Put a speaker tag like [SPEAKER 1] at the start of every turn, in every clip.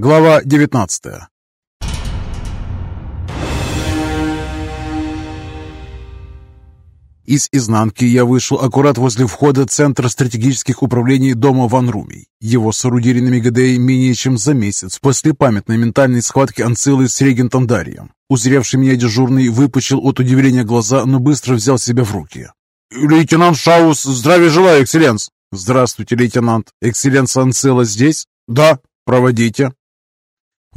[SPEAKER 1] Глава 19 Из изнанки я вышел аккурат возле входа Центра стратегических управлений дома Ван Румий. Его соорудили на Мегадее менее чем за месяц после памятной ментальной схватки Анцилы с регентом Дарием. Узревший меня дежурный выпучил от удивления глаза, но быстро взял себя в руки. «Лейтенант Шаус, здравия желаю, экселленс!» «Здравствуйте, лейтенант. Экселленс Анцила здесь?» «Да, проводите».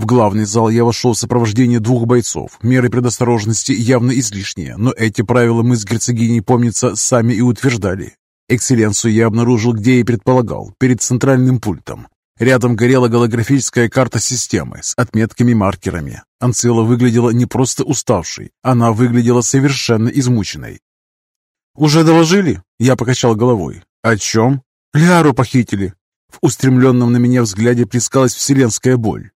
[SPEAKER 1] В главный зал я вошел в сопровождении двух бойцов. Меры предосторожности явно излишние, но эти правила мы с герцогиней, помнится, сами и утверждали. Экселленцию я обнаружил, где и предполагал, перед центральным пультом. Рядом горела голографическая карта системы с отметками-маркерами. Анцила выглядела не просто уставшей, она выглядела совершенно измученной. «Уже доложили?» Я покачал головой. «О чем?» «Лиару похитили». В устремленном на меня взгляде плескалась вселенская боль.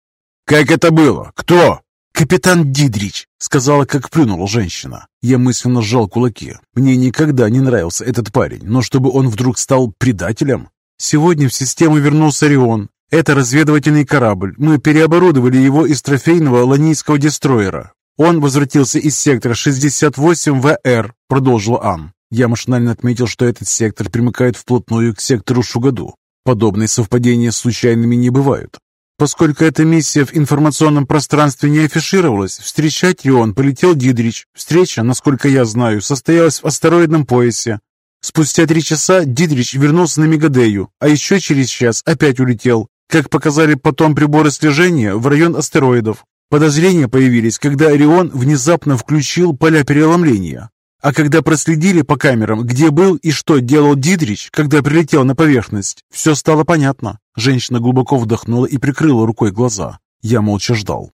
[SPEAKER 1] «Как это было? Кто?» «Капитан Дидрич», — сказала, как плюнула женщина. Я мысленно сжал кулаки. Мне никогда не нравился этот парень, но чтобы он вдруг стал предателем? Сегодня в систему вернулся Рион. Это разведывательный корабль. Мы переоборудовали его из трофейного ланийского дестроера. Он возвратился из сектора 68ВР, продолжила Ан. Я машинально отметил, что этот сектор примыкает вплотную к сектору Шугаду. Подобные совпадения случайными не бывают. Поскольку эта миссия в информационном пространстве не афишировалась, встречать Рион полетел Дидрич. Встреча, насколько я знаю, состоялась в астероидном поясе. Спустя три часа Дидрич вернулся на Мегадею, а еще через час опять улетел, как показали потом приборы слежения, в район астероидов. Подозрения появились, когда Орион внезапно включил поля переломления. А когда проследили по камерам, где был и что делал Дидрич, когда прилетел на поверхность, все стало понятно. Женщина глубоко вдохнула и прикрыла рукой глаза. Я молча ждал.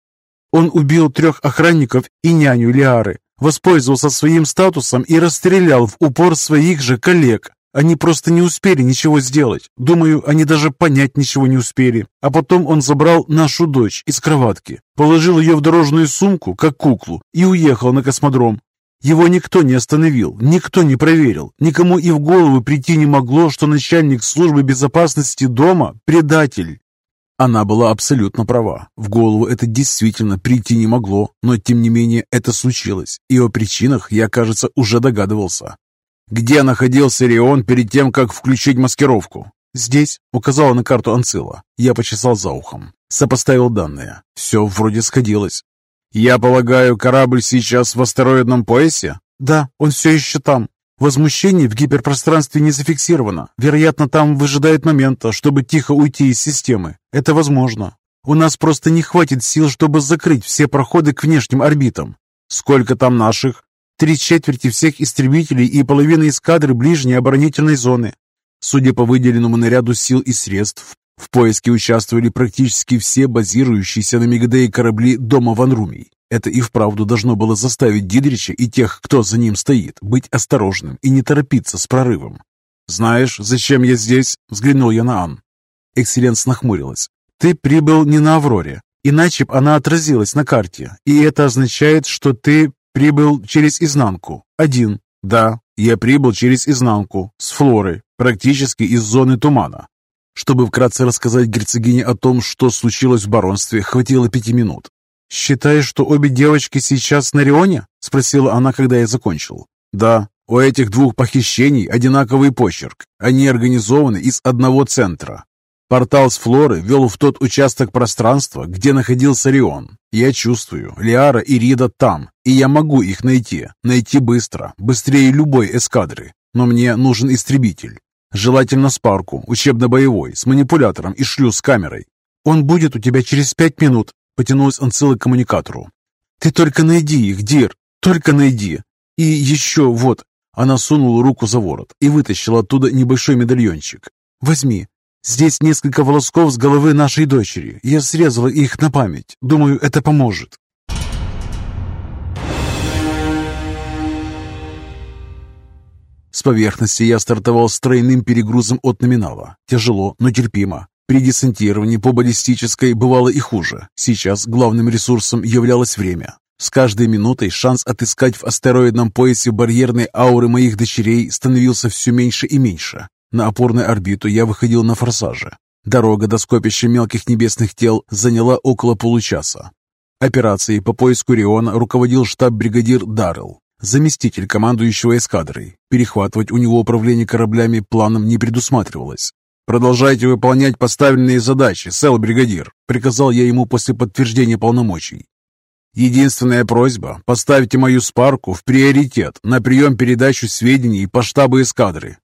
[SPEAKER 1] Он убил трех охранников и няню Лиары, воспользовался своим статусом и расстрелял в упор своих же коллег. Они просто не успели ничего сделать. Думаю, они даже понять ничего не успели. А потом он забрал нашу дочь из кроватки, положил ее в дорожную сумку, как куклу, и уехал на космодром. Его никто не остановил, никто не проверил, никому и в голову прийти не могло, что начальник службы безопасности дома – предатель. Она была абсолютно права. В голову это действительно прийти не могло, но тем не менее это случилось, и о причинах я, кажется, уже догадывался. «Где находился Рион перед тем, как включить маскировку?» «Здесь», — указала на карту Анцила. Я почесал за ухом. Сопоставил данные. Все вроде сходилось. «Я полагаю, корабль сейчас в астероидном поясе?» «Да, он все еще там. Возмущение в гиперпространстве не зафиксировано. Вероятно, там выжидают момента, чтобы тихо уйти из системы. Это возможно. У нас просто не хватит сил, чтобы закрыть все проходы к внешним орбитам. Сколько там наших? Три четверти всех истребителей и половина эскадры ближней оборонительной зоны. Судя по выделенному наряду сил и средств, в поиске участвовали практически все базирующиеся на Мегадее корабли дома Ван Румий. Это и вправду должно было заставить Дидрича и тех, кто за ним стоит, быть осторожным и не торопиться с прорывом. «Знаешь, зачем я здесь?» – взглянул я на Ан. Экселленс нахмурилась. «Ты прибыл не на Авроре, иначе б она отразилась на карте, и это означает, что ты прибыл через изнанку. Один. Да, я прибыл через изнанку, с Флоры, практически из зоны тумана. Чтобы вкратце рассказать герцогине о том, что случилось в баронстве, хватило пяти минут. «Считаешь, что обе девочки сейчас на Рионе?» – спросила она, когда я закончил. «Да, у этих двух похищений одинаковый почерк. Они организованы из одного центра. Портал с Флоры вел в тот участок пространства, где находился Рион. Я чувствую, Лиара и Рида там, и я могу их найти. Найти быстро, быстрее любой эскадры. Но мне нужен истребитель. Желательно с парку, учебно-боевой, с манипулятором и шлюз-камерой. Он будет у тебя через пять минут, потянулась Анцила к коммуникатору. Ты только найди их, Дир, только найди. И еще вот. Она сунула руку за ворот и вытащила оттуда небольшой медальончик. Возьми. Здесь несколько волосков с головы нашей дочери. Я срезала их на память. Думаю, это поможет. С поверхности я стартовал с тройным перегрузом от номинала. Тяжело, но терпимо. При десантировании по баллистической бывало и хуже. Сейчас главным ресурсом являлось время. С каждой минутой шанс отыскать в астероидном поясе барьерной ауры моих дочерей становился все меньше и меньше. На опорную орбиту я выходил на форсаже. Дорога до скопища мелких небесных тел заняла около получаса. Операцией по поиску Риона руководил штаб-бригадир Даррелл, заместитель командующего эскадрой. Перехватывать у него управление кораблями планом не предусматривалось. «Продолжайте выполнять поставленные задачи, сел-бригадир», приказал я ему после подтверждения полномочий. «Единственная просьба – поставьте мою спарку в приоритет на прием-передачу сведений по штабу эскадры.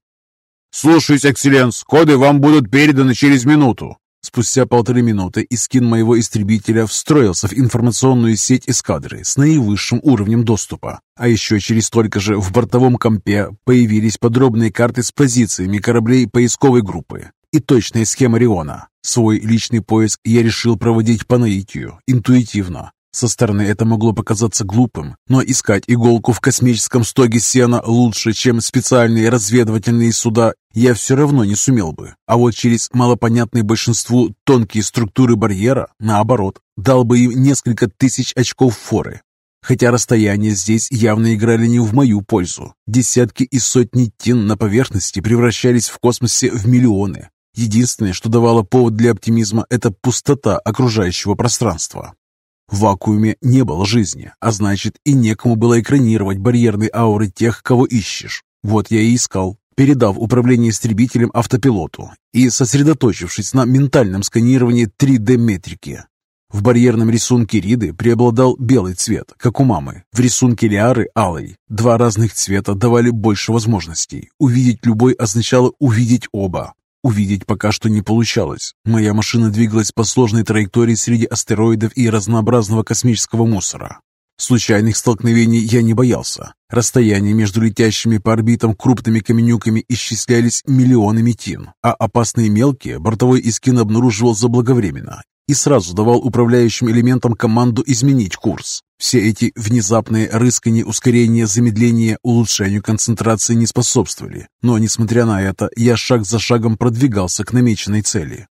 [SPEAKER 1] «Слушаюсь, экселленс. Коды вам будут переданы через минуту». Спустя полторы минуты искин моего истребителя встроился в информационную сеть эскадры с наивысшим уровнем доступа. А еще через столько же в бортовом компе появились подробные карты с позициями кораблей поисковой группы и точная схема Риона. Свой личный поиск я решил проводить по наитию, интуитивно, со стороны это могло показаться глупым, но искать иголку в космическом стоге сена лучше, чем специальные разведывательные суда, я все равно не сумел бы. А вот через малопонятные большинству тонкие структуры барьера, наоборот, дал бы им несколько тысяч очков форы. Хотя расстояния здесь явно играли не в мою пользу. Десятки и сотни тин на поверхности превращались в космосе в миллионы. Единственное, что давало повод для оптимизма, это пустота окружающего пространства. В вакууме не было жизни, а значит и некому было экранировать барьерные ауры тех, кого ищешь. Вот я и искал, передав управление истребителем автопилоту и сосредоточившись на ментальном сканировании 3D-метрики. В барьерном рисунке Риды преобладал белый цвет, как у мамы. В рисунке Лиары – алый. Два разных цвета давали больше возможностей. Увидеть любой означало увидеть оба. Увидеть пока что не получалось. Моя машина двигалась по сложной траектории среди астероидов и разнообразного космического мусора. Случайных столкновений я не боялся. Расстояния между летящими по орбитам крупными каменюками исчислялись миллионами тин, а опасные мелкие бортовой искин обнаруживал заблаговременно и сразу давал управляющим элементам команду изменить курс. Все эти внезапные рыскания, ускорения, замедления, улучшению концентрации не способствовали, но, несмотря на это, я шаг за шагом продвигался к намеченной цели.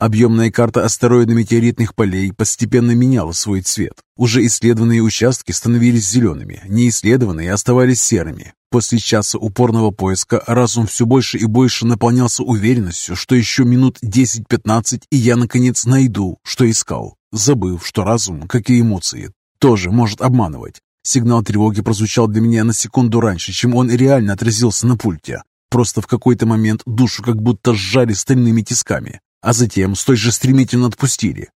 [SPEAKER 1] Объемная карта астероидно-метеоритных полей постепенно меняла свой цвет. Уже исследованные участки становились зелеными, неисследованные оставались серыми. После часа упорного поиска разум все больше и больше наполнялся уверенностью, что еще минут 10-15 и я наконец найду, что искал, забыв, что разум, как и эмоции, тоже может обманывать. Сигнал тревоги прозвучал для меня на секунду раньше, чем он реально отразился на пульте. Просто в какой-то момент душу как будто сжали стальными тисками а затем столь же стремительно отпустили.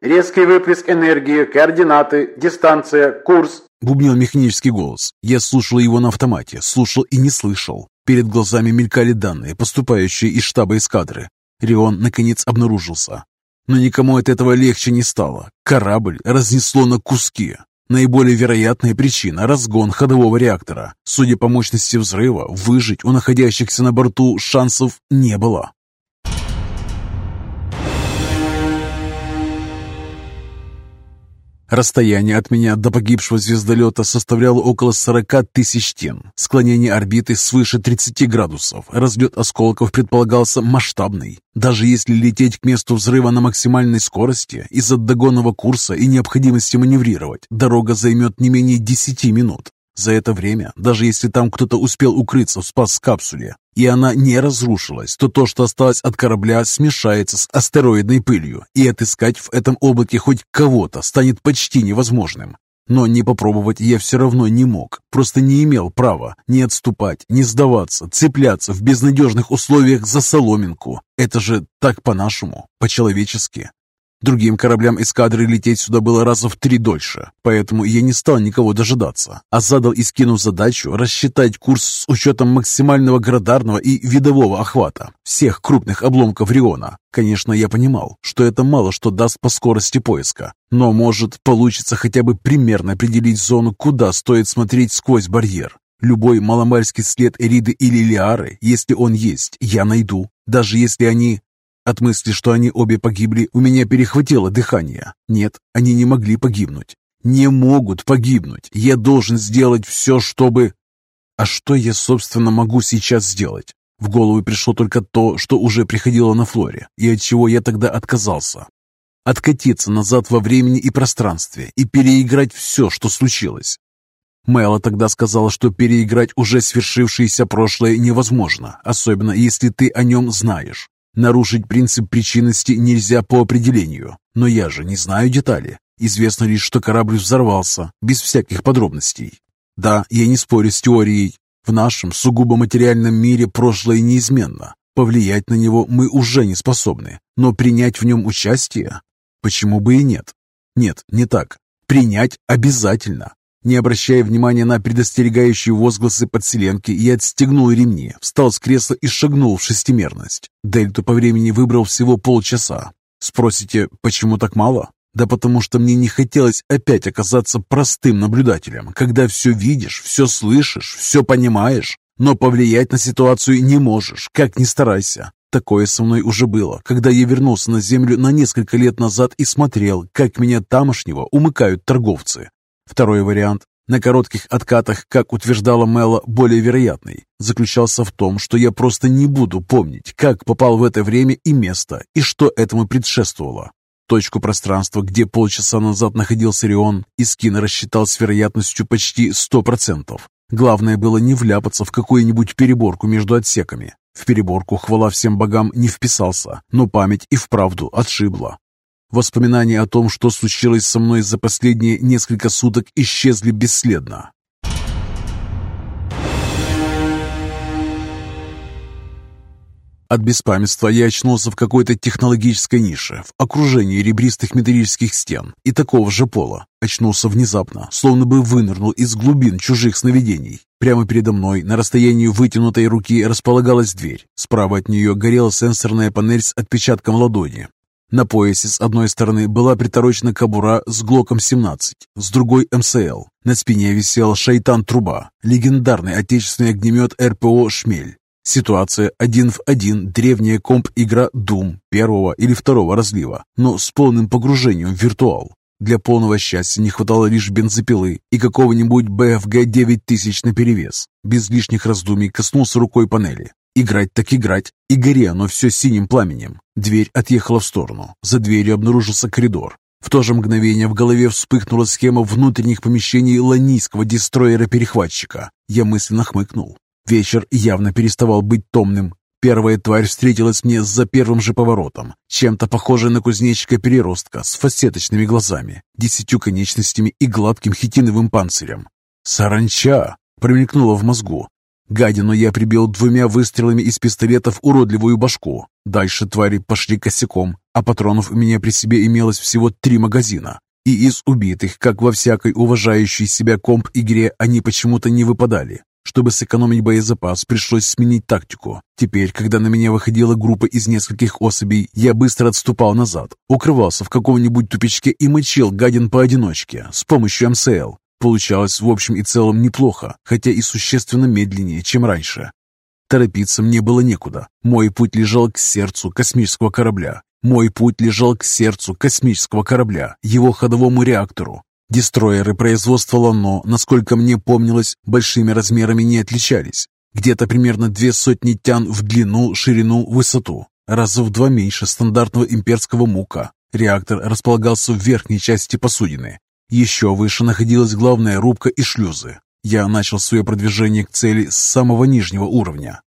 [SPEAKER 2] «Резкий выплеск энергии, координаты, дистанция, курс», —
[SPEAKER 1] бубнил механический голос. Я слушал его на автомате, слушал и не слышал. Перед глазами мелькали данные, поступающие из штаба эскадры. Рион, наконец, обнаружился. Но никому от этого легче не стало. Корабль разнесло на куски. Наиболее вероятная причина – разгон ходового реактора. Судя по мощности взрыва, выжить у находящихся на борту шансов не было. Расстояние от меня до погибшего звездолета составляло около 40 тысяч тен. Склонение орбиты свыше 30 градусов. Разлет осколков предполагался масштабный. Даже если лететь к месту взрыва на максимальной скорости, из-за догонного курса и необходимости маневрировать, дорога займет не менее 10 минут. За это время, даже если там кто-то успел укрыться в спас-капсуле, и она не разрушилась, то то, что осталось от корабля, смешается с астероидной пылью, и отыскать в этом облаке хоть кого-то станет почти невозможным. Но не попробовать я все равно не мог, просто не имел права ни отступать, ни сдаваться, цепляться в безнадежных условиях за соломинку. Это же так по-нашему, по-человечески. Другим кораблям эскадры лететь сюда было раза в три дольше, поэтому я не стал никого дожидаться, а задал и скинул задачу рассчитать курс с учетом максимального градарного и видового охвата всех крупных обломков Риона. Конечно, я понимал, что это мало что даст по скорости поиска, но, может, получится хотя бы примерно определить зону, куда стоит смотреть сквозь барьер. Любой маломальский след Эриды или Лиары, если он есть, я найду, даже если они от мысли, что они обе погибли, у меня перехватило дыхание. Нет, они не могли погибнуть. Не могут погибнуть. Я должен сделать все, чтобы... А что я, собственно, могу сейчас сделать? В голову пришло только то, что уже приходило на Флоре, и от чего я тогда отказался. Откатиться назад во времени и пространстве и переиграть все, что случилось. Мэла тогда сказала, что переиграть уже свершившееся прошлое невозможно, особенно если ты о нем знаешь. Нарушить принцип причинности нельзя по определению, но я же не знаю детали. Известно лишь, что корабль взорвался, без всяких подробностей. Да, я не спорю с теорией. В нашем сугубо материальном мире прошлое неизменно. Повлиять на него мы уже не способны, но принять в нем участие? Почему бы и нет? Нет, не так. Принять обязательно. Не обращая внимания на предостерегающие возгласы подселенки, я отстегнул ремни, встал с кресла и шагнул в шестимерность. Дельту по времени выбрал всего полчаса. Спросите, почему так мало? Да потому что мне не хотелось опять оказаться простым наблюдателем, когда все видишь, все слышишь, все понимаешь, но повлиять на ситуацию не можешь, как ни старайся. Такое со мной уже было, когда я вернулся на землю на несколько лет назад и смотрел, как меня тамошнего умыкают торговцы. Второй вариант, на коротких откатах, как утверждала Мэла, более вероятный, заключался в том, что я просто не буду помнить, как попал в это время и место, и что этому предшествовало. Точку пространства, где полчаса назад находился Рион, Искин рассчитал с вероятностью почти 100%. Главное было не вляпаться в какую-нибудь переборку между отсеками. В переборку, хвала всем богам, не вписался, но память и вправду отшибла. Воспоминания о том, что случилось со мной за последние несколько суток, исчезли бесследно. От беспамятства я очнулся в какой-то технологической нише, в окружении ребристых металлических стен и такого же пола. Очнулся внезапно, словно бы вынырнул из глубин чужих сновидений. Прямо передо мной, на расстоянии вытянутой руки, располагалась дверь. Справа от нее горела сенсорная панель с отпечатком ладони. На поясе с одной стороны была приторочена кобура с Глоком-17, с другой МСЛ. На спине висел «Шайтан-труба», легендарный отечественный огнемет РПО «Шмель». Ситуация один в один, древняя комп-игра Doom первого или второго разлива, но с полным погружением в виртуал. Для полного счастья не хватало лишь бензопилы и какого-нибудь BFG 9000 наперевес. Без лишних раздумий коснулся рукой панели. Играть так играть, и гори оно все синим пламенем. Дверь отъехала в сторону. За дверью обнаружился коридор. В то же мгновение в голове вспыхнула схема внутренних помещений ланийского дестроера-перехватчика. Я мысленно хмыкнул. Вечер явно переставал быть томным. Первая тварь встретилась мне за первым же поворотом, чем-то похожая на кузнечика-переростка с фасеточными глазами, десятью конечностями и гладким хитиновым панцирем. «Саранча!» промелькнуло в мозгу, Гадину я прибил двумя выстрелами из пистолетов уродливую башку. Дальше твари пошли косяком, а патронов у меня при себе имелось всего три магазина. И из убитых, как во всякой уважающей себя комп-игре, они почему-то не выпадали. Чтобы сэкономить боезапас, пришлось сменить тактику. Теперь, когда на меня выходила группа из нескольких особей, я быстро отступал назад, укрывался в каком-нибудь тупичке и мочил гадин поодиночке с помощью МСЛ. Получалось в общем и целом неплохо, хотя и существенно медленнее, чем раньше. Торопиться мне было некуда. Мой путь лежал к сердцу космического корабля. Мой путь лежал к сердцу космического корабля, его ходовому реактору. Дестройеры производства Лано, насколько мне помнилось, большими размерами не отличались. Где-то примерно две сотни тян в длину, ширину, высоту. Раза в два меньше стандартного имперского мука. Реактор располагался в верхней части посудины, еще выше находилась главная рубка и шлюзы. Я начал свое продвижение к цели с самого нижнего уровня.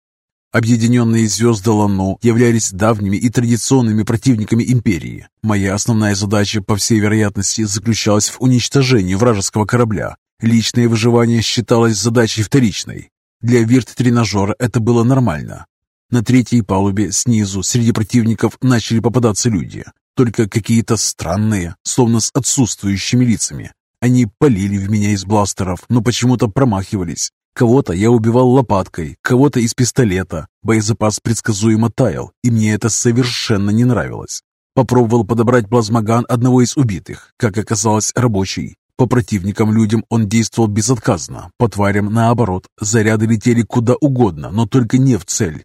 [SPEAKER 1] Объединенные звезды Лану являлись давними и традиционными противниками империи. Моя основная задача, по всей вероятности, заключалась в уничтожении вражеского корабля. Личное выживание считалось задачей вторичной. Для вирт-тренажера это было нормально. На третьей палубе снизу среди противников начали попадаться люди только какие-то странные, словно с отсутствующими лицами. Они полили в меня из бластеров, но почему-то промахивались. Кого-то я убивал лопаткой, кого-то из пистолета. Боезапас предсказуемо таял, и мне это совершенно не нравилось. Попробовал подобрать плазмоган одного из убитых, как оказалось, рабочий. По противникам-людям он действовал безотказно, по тварям наоборот. Заряды летели куда угодно, но только не в цель.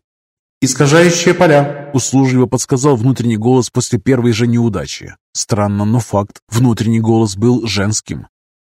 [SPEAKER 2] «Искажающие поля», —
[SPEAKER 1] услужливо подсказал внутренний голос после первой же неудачи. Странно, но факт. Внутренний голос был женским.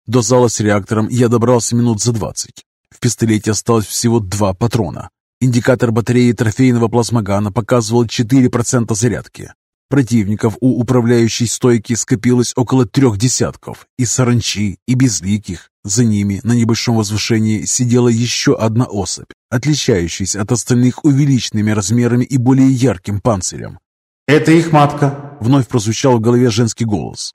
[SPEAKER 1] До зала с реактором я добрался минут за двадцать. В пистолете осталось всего два патрона. Индикатор батареи трофейного плазмогана показывал 4% зарядки. Противников у управляющей стойки скопилось около трех десятков, и саранчи, и безликих. За ними на небольшом возвышении сидела еще одна особь, отличающаяся от остальных увеличенными размерами и более ярким панцирем.
[SPEAKER 2] «Это их матка», —
[SPEAKER 1] вновь прозвучал в голове женский голос.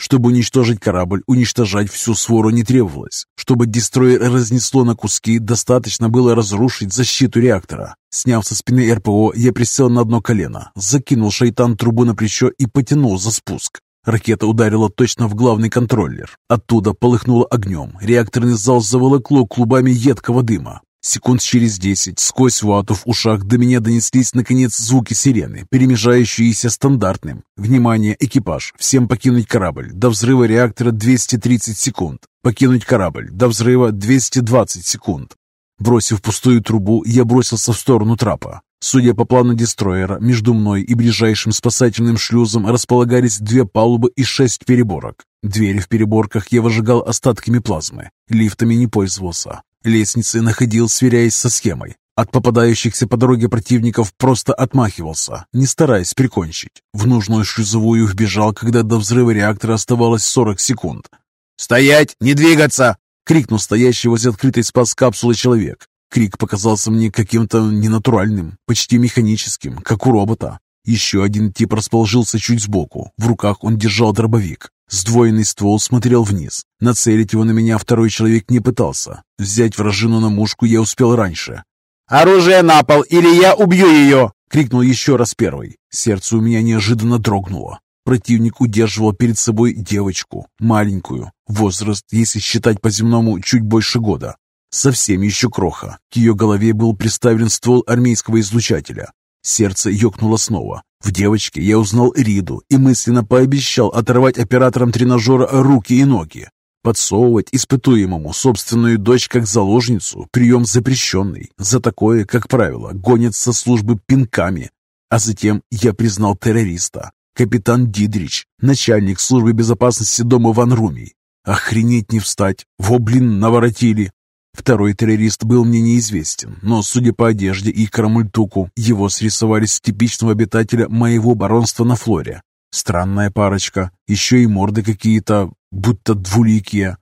[SPEAKER 1] Чтобы уничтожить корабль, уничтожать всю свору не требовалось. Чтобы дестройер разнесло на куски, достаточно было разрушить защиту реактора. Сняв со спины РПО, я присел на одно колено, закинул шайтан трубу на плечо и потянул за спуск. Ракета ударила точно в главный контроллер. Оттуда полыхнуло огнем. Реакторный зал заволокло клубами едкого дыма. Секунд через десять сквозь вату в ушах до меня донеслись наконец звуки сирены, перемежающиеся стандартным. Внимание, экипаж, всем покинуть корабль. До взрыва реактора 230 секунд. Покинуть корабль. До взрыва 220 секунд. Бросив пустую трубу, я бросился в сторону трапа. Судя по плану дестроера, между мной и ближайшим спасательным шлюзом располагались две палубы и шесть переборок. Двери в переборках я выжигал остатками плазмы. Лифтами не пользовался. Лестницы находил, сверяясь со схемой. От попадающихся по дороге противников просто отмахивался, не стараясь прикончить. В нужную шлюзовую вбежал, когда до взрыва реактора оставалось 40 секунд.
[SPEAKER 3] «Стоять! Не двигаться!»
[SPEAKER 1] — крикнул стоящий возле открытой спас-капсулы человек. Крик показался мне каким-то ненатуральным, почти механическим, как у робота. Еще один тип расположился чуть сбоку. В руках он держал дробовик. Сдвоенный ствол смотрел вниз. Нацелить его на меня второй человек не пытался. Взять вражину на мушку я успел раньше.
[SPEAKER 3] «Оружие на пол, или я убью ее!»
[SPEAKER 1] — крикнул еще раз первый. Сердце у меня неожиданно дрогнуло. Противник удерживал перед собой девочку, маленькую. Возраст, если считать по-земному, чуть больше года. Совсем еще кроха. К ее голове был приставлен ствол армейского излучателя. Сердце ёкнуло снова. В девочке я узнал Риду и мысленно пообещал оторвать операторам тренажера руки и ноги. Подсовывать испытуемому собственную дочь как заложницу – прием запрещенный. За такое, как правило, гонят со службы пинками. А затем я признал террориста. Капитан Дидрич, начальник службы безопасности дома Ван Руми. Охренеть не встать. Во, блин, наворотили. Второй террорист был мне неизвестен, но, судя по одежде и карамультуку, его срисовали с типичного обитателя моего баронства на Флоре. Странная парочка, еще и морды какие-то, будто двуликие.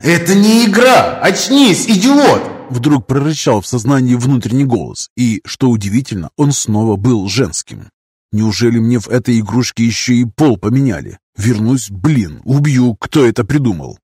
[SPEAKER 2] «Это не игра! Очнись, идиот!»
[SPEAKER 1] Вдруг прорычал в сознании внутренний голос, и, что удивительно, он снова был женским. Неужели мне в этой игрушке еще и пол поменяли? Вернусь, блин, убью, кто это придумал.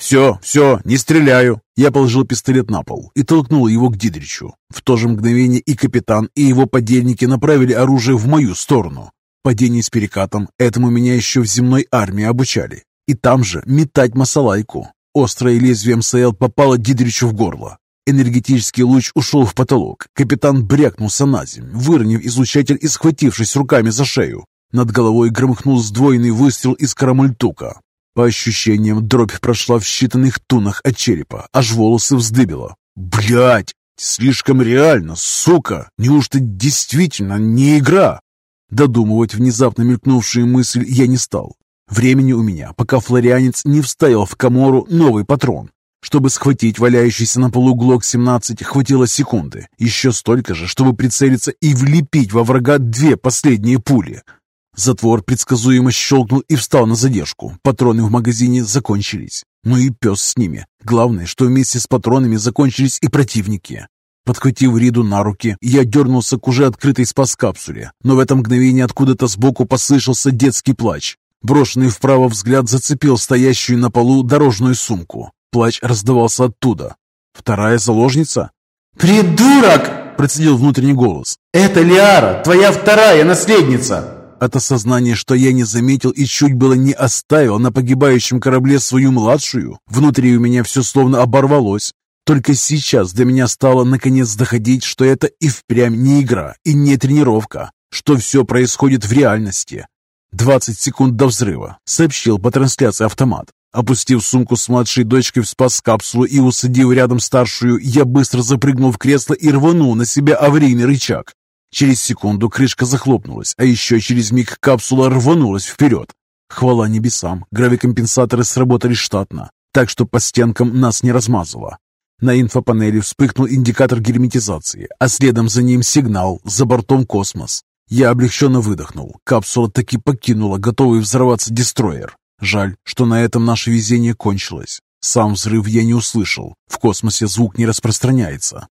[SPEAKER 3] «Все, все, не стреляю!»
[SPEAKER 1] Я положил пистолет на пол и толкнул его к Дидричу. В то же мгновение и капитан, и его подельники направили оружие в мою сторону. Падение с перекатом этому меня еще в земной армии обучали. И там же метать масалайку. Острое лезвие МСЛ попало Дидричу в горло. Энергетический луч ушел в потолок. Капитан брякнулся на землю, выронив излучатель и схватившись руками за шею. Над головой громыхнул сдвоенный выстрел из карамультука. По ощущениям, дробь прошла в считанных тунах от черепа, аж волосы вздыбило. Блять, слишком реально, сука! Неужто действительно не игра? Додумывать внезапно мелькнувшую мысль я не стал. Времени у меня, пока флорианец не вставил в комору новый патрон. Чтобы схватить валяющийся на полу ГЛОК-17, хватило секунды. Еще столько же, чтобы прицелиться и влепить во врага две последние пули — Затвор предсказуемо щелкнул и встал на задержку. Патроны в магазине закончились. Ну и пес с ними. Главное, что вместе с патронами закончились и противники. Подхватив Риду на руки, я дернулся к уже открытой спас-капсуле, но в это мгновение откуда-то сбоку послышался детский плач. Брошенный вправо взгляд зацепил стоящую на полу дорожную сумку. Плач раздавался оттуда. «Вторая заложница?»
[SPEAKER 2] «Придурок!» – процедил внутренний голос. «Это Лиара, твоя вторая наследница!»
[SPEAKER 1] От осознания, что я не заметил и чуть было не оставил на погибающем корабле свою младшую, внутри у меня все словно оборвалось. Только сейчас до меня стало наконец доходить, что это и впрямь не игра и не тренировка, что все происходит в реальности. «Двадцать секунд до взрыва», — сообщил по трансляции автомат. Опустив сумку с младшей дочкой в спас-капсулу и усадив рядом старшую, я быстро запрыгнул в кресло и рванул на себя аварийный рычаг. Через секунду крышка захлопнулась, а еще через миг капсула рванулась вперед. Хвала небесам, гравикомпенсаторы сработали штатно, так что по стенкам нас не размазало. На инфопанели вспыхнул индикатор герметизации, а следом за ним сигнал «За бортом космос». Я облегченно выдохнул. Капсула таки покинула готовый взорваться дестроер. Жаль, что на этом наше везение кончилось. Сам взрыв я не услышал. В космосе звук не распространяется.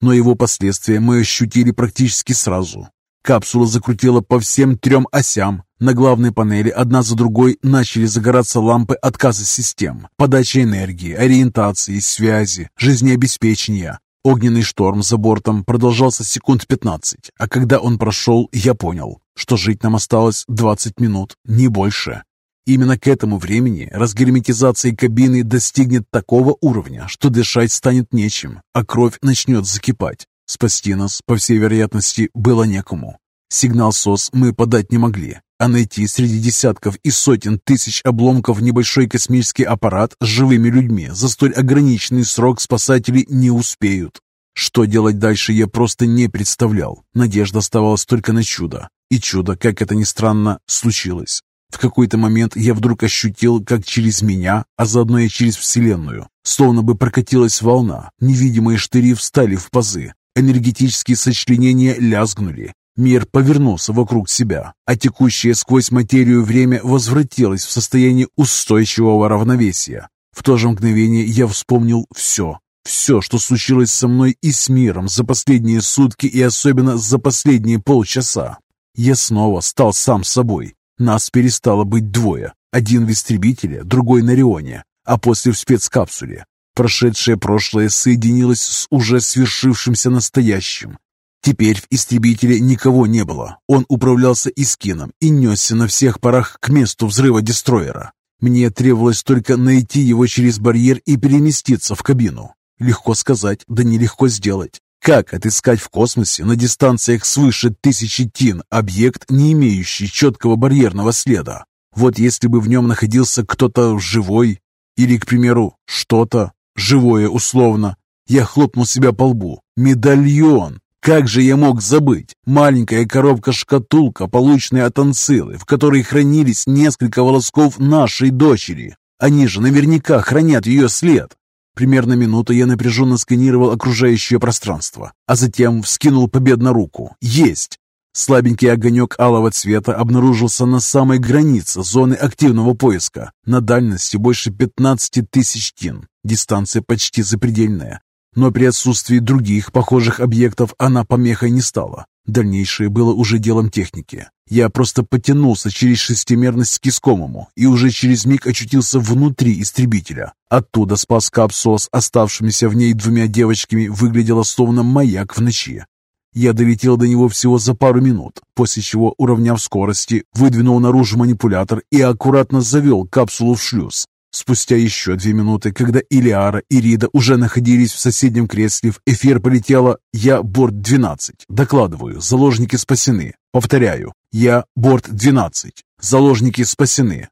[SPEAKER 1] Но его последствия мы ощутили практически сразу. Капсула закрутила по всем трем осям. На главной панели одна за другой начали загораться лампы отказа систем, подачи энергии, ориентации, связи, жизнеобеспечения. Огненный шторм за бортом продолжался секунд 15, а когда он прошел, я понял, что жить нам осталось 20 минут, не больше. Именно к этому времени разгерметизация кабины достигнет такого уровня, что дышать станет нечем, а кровь начнет закипать. Спасти нас, по всей вероятности, было некому. Сигнал СОС мы подать не могли, а найти среди десятков и сотен тысяч обломков небольшой космический аппарат с живыми людьми за столь ограниченный срок спасатели не успеют. Что делать дальше я просто не представлял. Надежда оставалась только на чудо. И чудо, как это ни странно, случилось. В какой-то момент я вдруг ощутил, как через меня, а заодно и через Вселенную, словно бы прокатилась волна, невидимые штыри встали в пазы, Энергетические сочленения лязгнули. Мир повернулся вокруг себя, а текущее сквозь материю время возвратилось в состояние устойчивого равновесия. В то же мгновение я вспомнил все. Все, что случилось со мной и с миром за последние сутки и особенно за последние полчаса. Я снова стал сам собой. Нас перестало быть двое. Один в истребителе, другой на Рионе, а после в спецкапсуле. Прошедшее прошлое соединилось с уже свершившимся настоящим. Теперь в истребителе никого не было. Он управлялся Искином и несся на всех парах к месту взрыва дестроера. Мне требовалось только найти его через барьер и переместиться в кабину. Легко сказать, да нелегко сделать. Как отыскать в космосе на дистанциях свыше тысячи тин объект, не имеющий четкого барьерного следа? Вот если бы в нем находился кто-то живой, или, к примеру, что-то, живое условно. Я хлопнул себя по лбу. Медальон! Как же я мог забыть? Маленькая коробка-шкатулка, полученная от Анцилы, в которой хранились несколько волосков нашей дочери. Они же наверняка хранят ее след. Примерно минуту я напряженно сканировал окружающее пространство, а затем вскинул победно руку. Есть! Слабенький огонек алого цвета обнаружился на самой границе зоны активного поиска, на дальности больше 15 тысяч тин. Дистанция почти запредельная. Но при отсутствии других похожих объектов она помехой не стала. Дальнейшее было уже делом техники. Я просто потянулся через шестимерность к искомому и уже через миг очутился внутри истребителя. Оттуда спас капсула с оставшимися в ней двумя девочками выглядела словно маяк в ночи. Я долетел до него всего за пару минут, после чего, уравняв скорости, выдвинул наружу манипулятор и аккуратно завел капсулу в шлюз. Спустя еще две минуты, когда Илиара и Рида уже находились в соседнем кресле, в эфир полетела «Я борт-12». Докладываю, заложники спасены. Повторяю, «Я борт-12». Заложники спасены.